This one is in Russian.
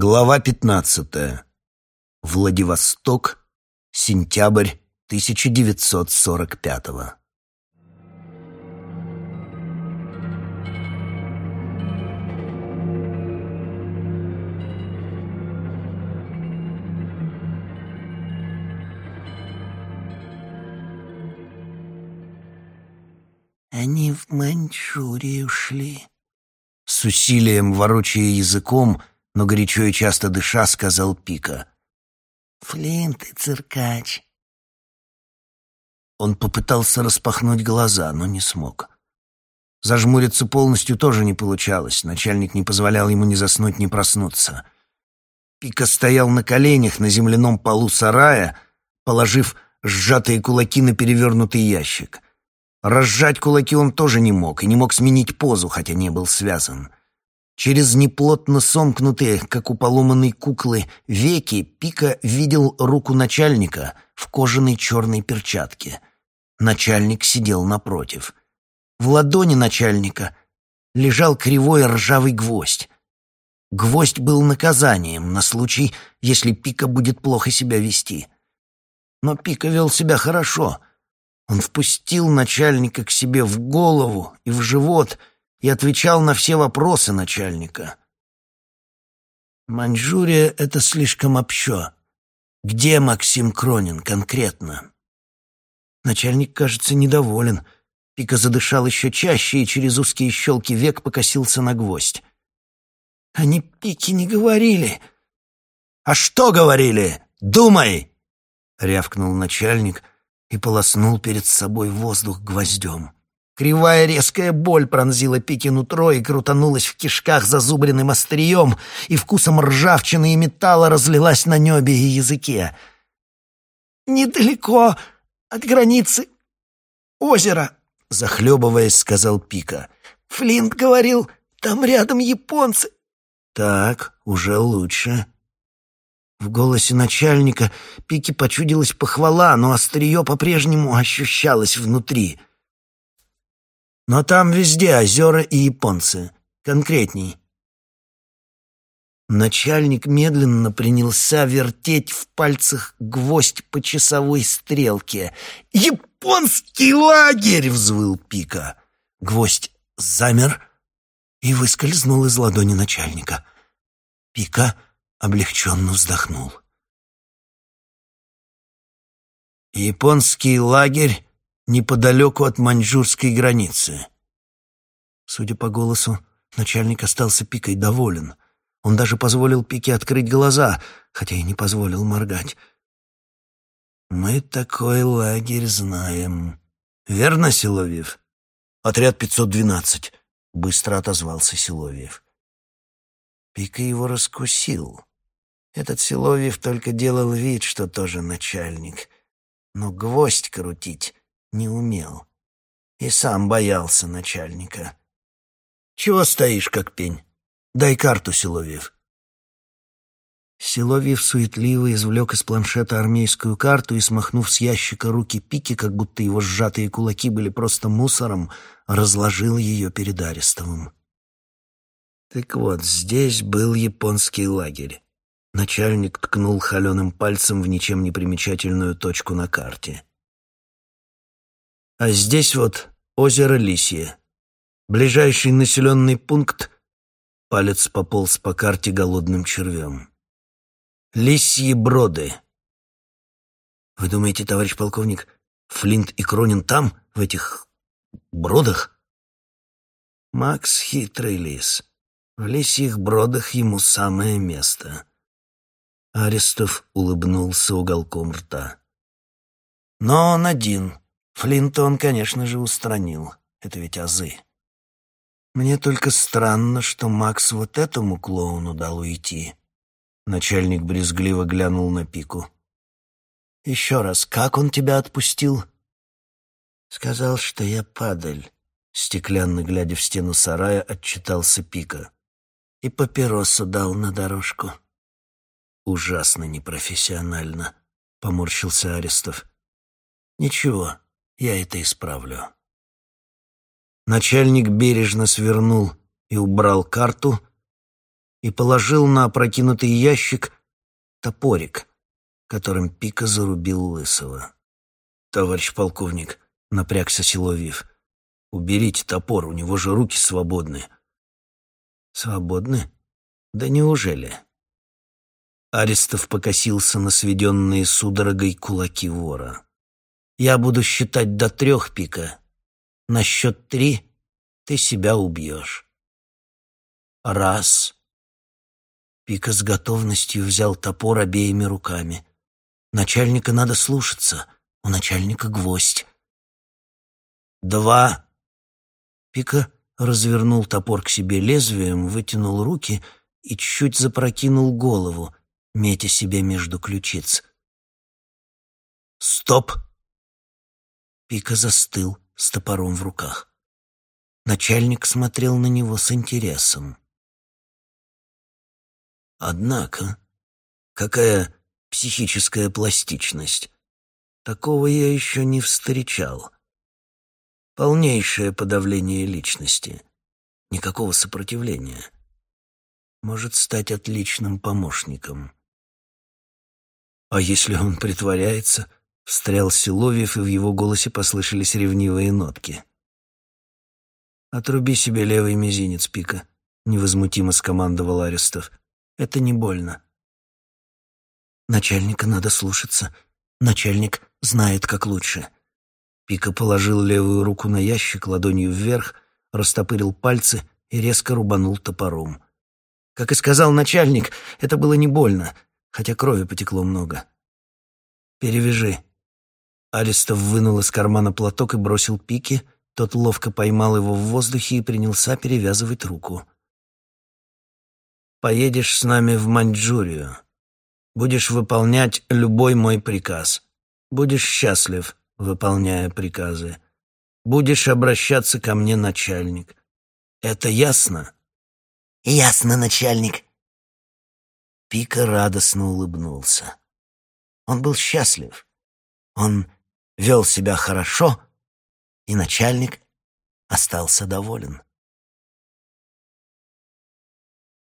Глава пятнадцатая. Владивосток, сентябрь 1945-го. Они в Маньчжурию шли. С усилием ворочая языком, но горячо и часто дыша, сказал Пика. Флинт и циркач. Он попытался распахнуть глаза, но не смог. Зажмуриться полностью тоже не получалось. Начальник не позволял ему ни заснуть, ни проснуться. Пика стоял на коленях на земляном полу сарая, положив сжатые кулаки на перевернутый ящик. Разжать кулаки он тоже не мог и не мог сменить позу, хотя не был связан. Через неплотно сомкнутые, как у поломанной куклы, веки Пика видел руку начальника в кожаной черной перчатке. Начальник сидел напротив. В ладони начальника лежал кривой ржавый гвоздь. Гвоздь был наказанием на случай, если Пика будет плохо себя вести. Но Пика вел себя хорошо. Он впустил начальника к себе в голову и в живот — и отвечал на все вопросы начальника. «Маньчжурия — это слишком общо. Где Максим Кронин конкретно?» Начальник, кажется, недоволен. Пика задышал еще чаще и через узкие щелки век покосился на гвоздь. «Они Пики не говорили». «А что говорили? Думай!» — рявкнул начальник и полоснул перед собой воздух гвоздем. Кривая резкая боль пронзила Пики нутро и крутанулась в кишках зазубренным острием, и вкусом ржавчины и металла разлилась на небе и языке. «Недалеко от границы озера», — захлебываясь, сказал Пика. «Флинт говорил, там рядом японцы». «Так, уже лучше». В голосе начальника Пике почудилась похвала, но острие по-прежнему ощущалось внутри — но там везде озера и японцы. Конкретней. Начальник медленно принялся вертеть в пальцах гвоздь по часовой стрелке. «Японский лагерь!» — взвыл Пика. Гвоздь замер и выскользнул из ладони начальника. Пика облегченно вздохнул. Японский лагерь неподалеку от маньчжурской границы. Судя по голосу, начальник остался Пикой доволен. Он даже позволил Пике открыть глаза, хотя и не позволил моргать. «Мы такой лагерь знаем. Верно, Силовьев?» «Отряд 512», — быстро отозвался Силовьев. Пика его раскусил. Этот Силовьев только делал вид, что тоже начальник. Но гвоздь крутить не умел. И сам боялся начальника. «Чего стоишь, как пень? Дай карту, Силовьев». Силовьев суетливо извлек из планшета армейскую карту и, смахнув с ящика руки пики, как будто его сжатые кулаки были просто мусором, разложил ее перед Арестовым. Так вот, здесь был японский лагерь. Начальник ткнул холеным пальцем в ничем не примечательную точку на карте. А здесь вот озеро Лисье. Ближайший населенный пункт — палец пополз по карте голодным червем. Лисьи броды. Вы думаете, товарищ полковник, Флинт и Кронин там, в этих бродах? Макс хитрый лис. В лисьих бродах ему самое место. Арестов улыбнулся уголком рта. Но он один — Флинта он, конечно же, устранил. Это ведь азы. Мне только странно, что Макс вот этому клоуну дал уйти. Начальник брезгливо глянул на Пику. «Еще раз, как он тебя отпустил?» «Сказал, что я падаль», — стеклянно глядя в стену сарая, отчитался Пика. «И папиросу дал на дорожку». «Ужасно непрофессионально», — поморщился Арестов. «Ничего, я это исправлю. Начальник бережно свернул и убрал карту, и положил на опрокинутый ящик топорик, которым Пика зарубил Лысого. «Товарищ полковник», — напрягся Силовьев, — «уберите топор, у него же руки свободны». «Свободны? Да неужели?» Арестов покосился на сведенные судорогой кулаки вора. «Я буду считать до трех, Пика. На счет три ты себя убьешь». «Раз». Пика с готовностью взял топор обеими руками. Начальника надо слушаться, у начальника гвоздь. «Два». Пика развернул топор к себе лезвием, вытянул руки и чуть запрокинул голову, метя себе между ключиц. «Стоп!» Пика застыл с топором в руках. Начальник смотрел на него с интересом. Однако, какая психическая пластичность. Такого я еще не встречал. Полнейшее подавление личности. Никакого сопротивления. Может стать отличным помощником. А если он притворяется? Встрял Силовьев, и в его голосе послышались ревнивые нотки. «Отруби себе левый мизинец, Пика», — невозмутимо скомандовал Арестов. «Это не больно». Начальника надо слушаться. Начальник знает, как лучше. Пика положил левую руку на ящик ладонью вверх, растопырил пальцы и резко рубанул топором. Как и сказал начальник, это было не больно, хотя крови потекло много. «Перевяжи». Алистов вынул из кармана платок и бросил Пике, тот ловко поймал его в воздухе и принялся перевязывать руку. «Поедешь с нами в Маньчжурию. Будешь выполнять любой мой приказ. Будешь счастлив, выполняя приказы. Будешь обращаться ко мне, начальник. Это ясно? Ясно, начальник. Пика радостно улыбнулся. Он был счастлив. Он вел себя хорошо, и начальник остался доволен.